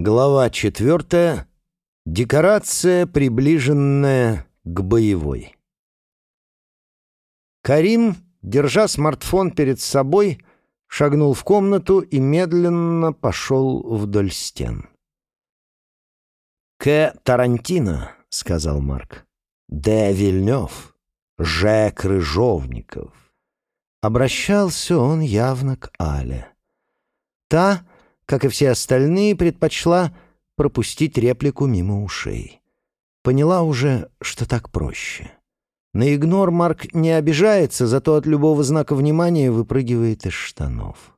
Глава четвертая. Декорация, приближенная к боевой. Карим, держа смартфон перед собой, шагнул в комнату и медленно пошел вдоль стен. «К. Тарантино», — сказал Марк. «Д. Вильнев. Ж. Крыжовников». Обращался он явно к Але. Та как и все остальные, предпочла пропустить реплику мимо ушей. Поняла уже, что так проще. На игнор Марк не обижается, зато от любого знака внимания выпрыгивает из штанов.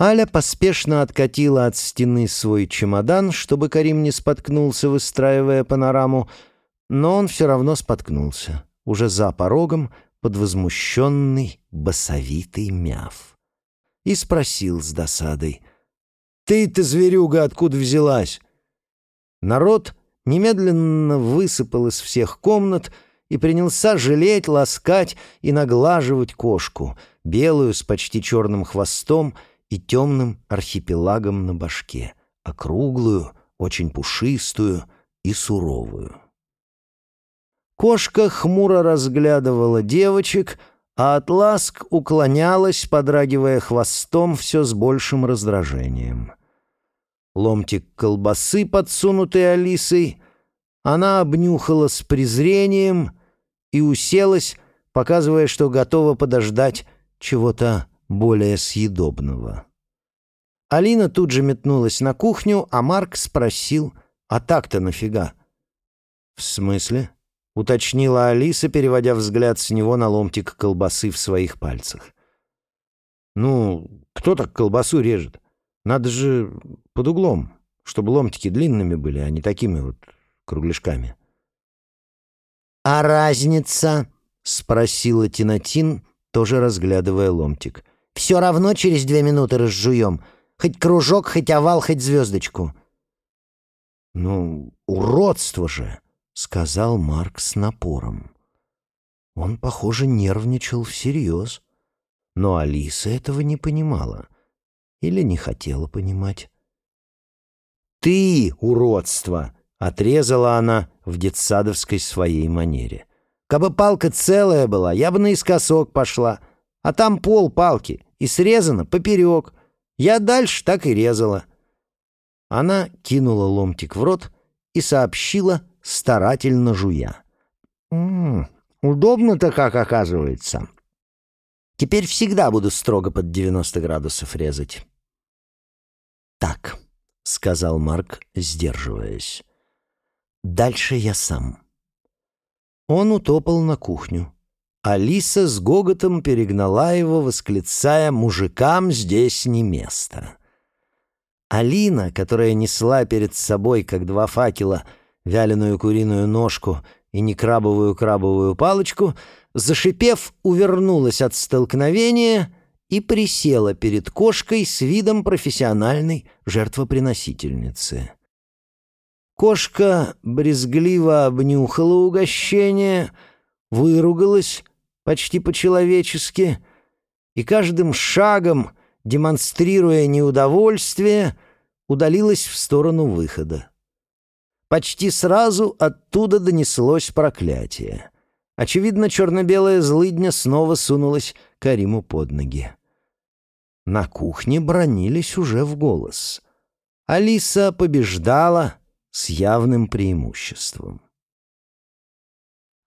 Аля поспешно откатила от стены свой чемодан, чтобы Карим не споткнулся, выстраивая панораму, но он все равно споткнулся, уже за порогом, под возмущенный басовитый мяв. И спросил с досадой — ты-то, зверюга, откуда взялась?» Народ немедленно высыпал из всех комнат и принялся жалеть, ласкать и наглаживать кошку, белую с почти черным хвостом и темным архипелагом на башке, округлую, очень пушистую и суровую. Кошка хмуро разглядывала девочек, а от ласк уклонялась, подрагивая хвостом все с большим раздражением. Ломтик колбасы, подсунутый Алисой, она обнюхала с презрением и уселась, показывая, что готова подождать чего-то более съедобного. Алина тут же метнулась на кухню, а Марк спросил, «А так-то нафига?» «В смысле?» — уточнила Алиса, переводя взгляд с него на ломтик колбасы в своих пальцах. «Ну, кто так колбасу режет? Надо же под углом, чтобы ломтики длинными были, а не такими вот кругляшками». «А разница?» — спросила Тинатин, тоже разглядывая ломтик. «Все равно через две минуты разжуем. Хоть кружок, хоть овал, хоть звездочку». «Ну, уродство же!» — сказал Марк с напором. Он, похоже, нервничал всерьез. Но Алиса этого не понимала. Или не хотела понимать. «Ты, уродство!» — отрезала она в детсадовской своей манере. «Кабы палка целая была, я бы наискосок пошла. А там пол палки, и срезано поперек. Я дальше так и резала». Она кинула ломтик в рот и сообщила — старательно жуя. «М -м, удобно-то как оказывается. Теперь всегда буду строго под 90 градусов резать». «Так», — сказал Марк, сдерживаясь. «Дальше я сам». Он утопал на кухню. Алиса с гоготом перегнала его, восклицая «Мужикам здесь не место». Алина, которая несла перед собой, как два факела, — вяленую куриную ножку и некрабовую крабовую палочку, зашипев, увернулась от столкновения и присела перед кошкой с видом профессиональной жертвоприносительницы. Кошка брезгливо обнюхала угощение, выругалась почти по-человечески и каждым шагом, демонстрируя неудовольствие, удалилась в сторону выхода. Почти сразу оттуда донеслось проклятие. Очевидно, черно-белая злыдня снова сунулась Кариму под ноги. На кухне бронились уже в голос. Алиса побеждала с явным преимуществом.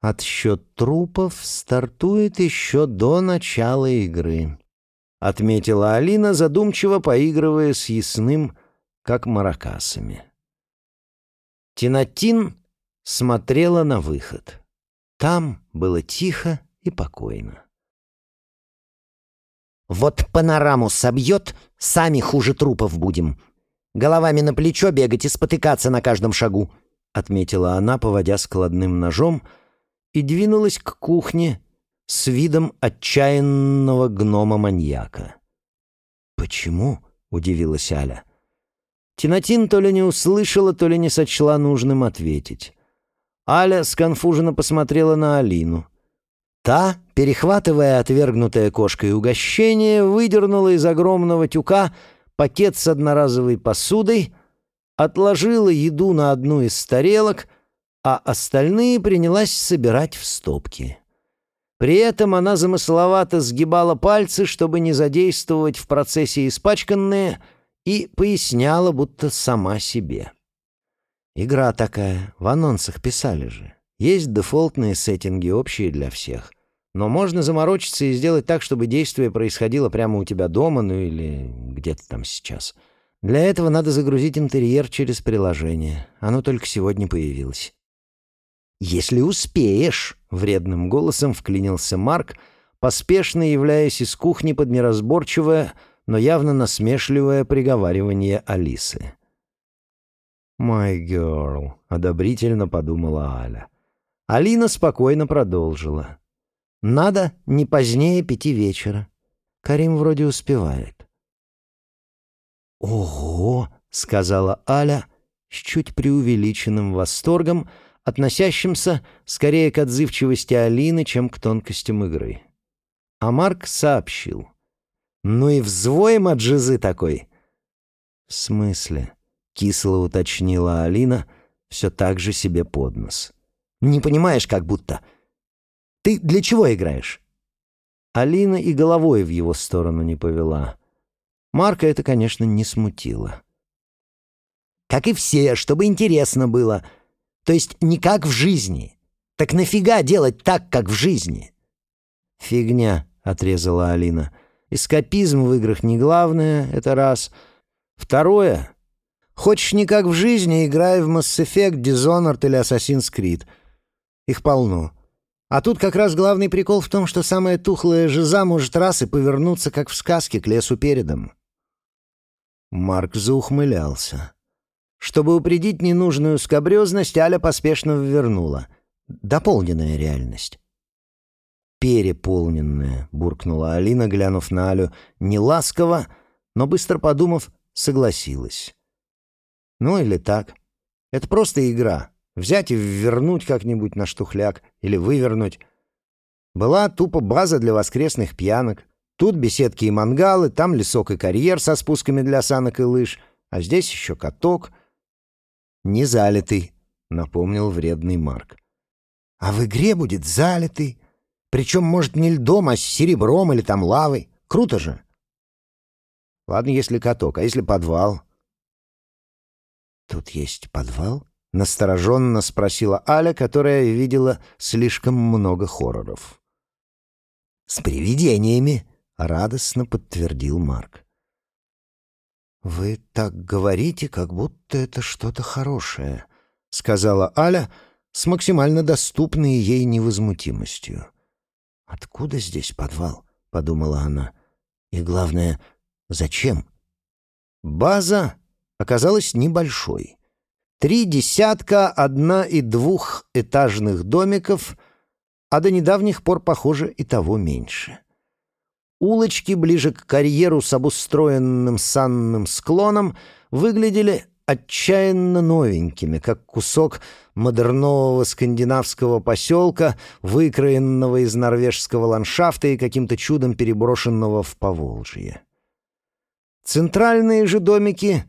Отсчет трупов стартует еще до начала игры, отметила Алина, задумчиво поигрывая с ясным, как маракасами. Тинатин смотрела на выход. Там было тихо и покойно. «Вот панораму собьет, сами хуже трупов будем. Головами на плечо бегать и спотыкаться на каждом шагу», — отметила она, поводя складным ножом, и двинулась к кухне с видом отчаянного гнома-маньяка. «Почему?» — удивилась Аля. — Тинатин то ли не услышала, то ли не сочла нужным ответить. Аля сконфуженно посмотрела на Алину. Та, перехватывая отвергнутое кошкой угощение, выдернула из огромного тюка пакет с одноразовой посудой, отложила еду на одну из тарелок, а остальные принялась собирать в стопки. При этом она замысловато сгибала пальцы, чтобы не задействовать в процессе испачканные, и поясняла, будто сама себе. Игра такая, в анонсах писали же. Есть дефолтные сеттинги, общие для всех. Но можно заморочиться и сделать так, чтобы действие происходило прямо у тебя дома, ну или где-то там сейчас. Для этого надо загрузить интерьер через приложение. Оно только сегодня появилось. «Если успеешь», — вредным голосом вклинился Марк, поспешно являясь из кухни под неразборчивое, но явно насмешливое приговаривание Алисы. «My girl», — одобрительно подумала Аля. Алина спокойно продолжила. «Надо не позднее пяти вечера. Карим вроде успевает». «Ого!» — сказала Аля с чуть преувеличенным восторгом, относящимся скорее к отзывчивости Алины, чем к тонкостям игры. А Марк сообщил. «Ну и взвой маджизы такой!» «В смысле?» кисло уточнила Алина, все так же себе под нос. «Не понимаешь, как будто. Ты для чего играешь?» Алина и головой в его сторону не повела. Марка это, конечно, не смутило. «Как и все, чтобы интересно было. То есть не как в жизни. Так нафига делать так, как в жизни?» «Фигня», — отрезала Алина. «Эскапизм в играх не главное, это раз. Второе, Хочешь не как в жизни, играй в Mass Effect, Dishonored или Assassin's Creed. Их полно. А тут как раз главный прикол в том, что самая тухлая жиза может раз и повернуться, как в сказке, к лесу передом. Марк заухмылялся. Чтобы упредить ненужную скобрезность, Аля поспешно ввернула. Дополненная реальность. «Переполненная», — буркнула Алина, глянув на Алю, не ласково, но, быстро подумав, согласилась. Ну или так. Это просто игра. Взять и вернуть как-нибудь на штухляк или вывернуть. Была тупо база для воскресных пьянок. Тут беседки и мангалы, там лесок и карьер со спусками для санок и лыж, а здесь еще каток. «Не залитый», — напомнил вредный Марк. «А в игре будет залитый. Причем, может, не льдом, а с серебром или там лавой. Круто же!» «Ладно, если каток, а если подвал?» «Тут есть подвал?» — настороженно спросила Аля, которая видела слишком много хорроров. «С привидениями!» — радостно подтвердил Марк. «Вы так говорите, как будто это что-то хорошее», — сказала Аля с максимально доступной ей невозмутимостью. «Откуда здесь подвал?» — подумала она. «И главное, зачем?» «База оказалась небольшой. Три десятка одна- и двухэтажных домиков, а до недавних пор, похоже, и того меньше. Улочки ближе к карьеру с обустроенным санным склоном выглядели отчаянно новенькими, как кусок модернового скандинавского поселка, выкроенного из норвежского ландшафта и каким-то чудом переброшенного в Поволжье. Центральные же домики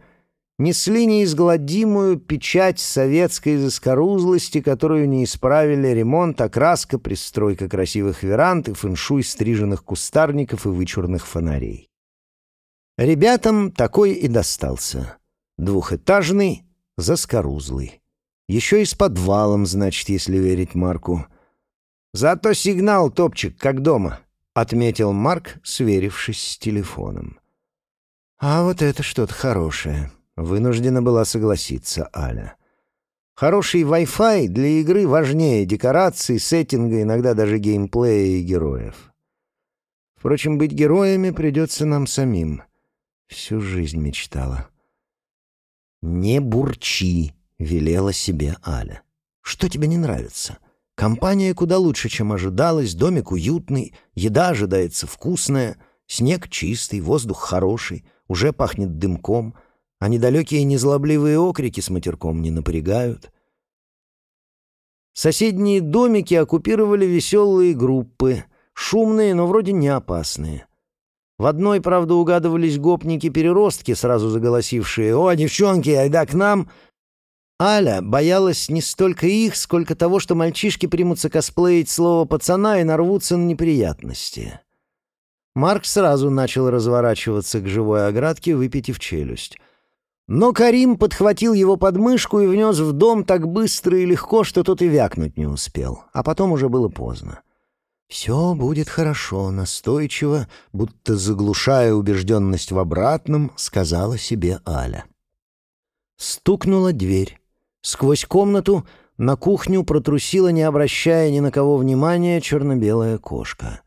несли неизгладимую печать советской заскорузлости, которую не исправили ремонт, окраска, пристройка красивых веранд и фэншуй стриженных кустарников и вычурных фонарей. Ребятам такой и достался. Двухэтажный, заскорузлый. Еще и с подвалом, значит, если верить Марку. «Зато сигнал, топчик, как дома», — отметил Марк, сверившись с телефоном. «А вот это что-то хорошее», Вынуждена была согласиться Аля. Хороший Wi-Fi для игры важнее декораций, сеттинга, иногда даже геймплея и героев. Впрочем, быть героями придется нам самим. Всю жизнь мечтала. «Не бурчи», — велела себе Аля. «Что тебе не нравится? Компания куда лучше, чем ожидалось, домик уютный, еда ожидается вкусная, снег чистый, воздух хороший, уже пахнет дымком» а недалекие незлобливые окрики с матерком не напрягают. Соседние домики оккупировали веселые группы, шумные, но вроде не опасные. В одной, правда, угадывались гопники-переростки, сразу заголосившие «О, девчонки, айда к нам!» Аля боялась не столько их, сколько того, что мальчишки примутся косплеить слово «пацана» и нарвутся на неприятности. Марк сразу начал разворачиваться к живой оградке, выпитив челюсть. Но Карим подхватил его подмышку и внес в дом так быстро и легко, что тот и вякнуть не успел, а потом уже было поздно. «Все будет хорошо», — настойчиво, будто заглушая убежденность в обратном, сказала себе Аля. Стукнула дверь. Сквозь комнату на кухню протрусила, не обращая ни на кого внимания, черно-белая кошка.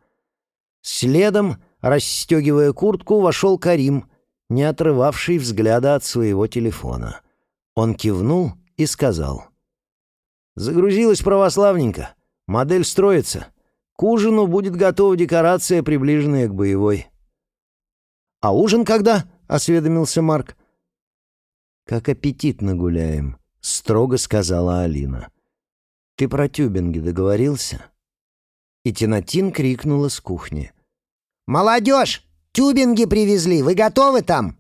Следом, расстегивая куртку, вошел Карим, не отрывавший взгляда от своего телефона. Он кивнул и сказал. «Загрузилась православненько. Модель строится». К ужину будет готова декорация, приближенная к боевой. «А ужин когда?» — осведомился Марк. «Как аппетитно гуляем», — строго сказала Алина. «Ты про тюбинги договорился?» И Тинатин крикнула с кухни. «Молодежь! Тюбинги привезли! Вы готовы там?»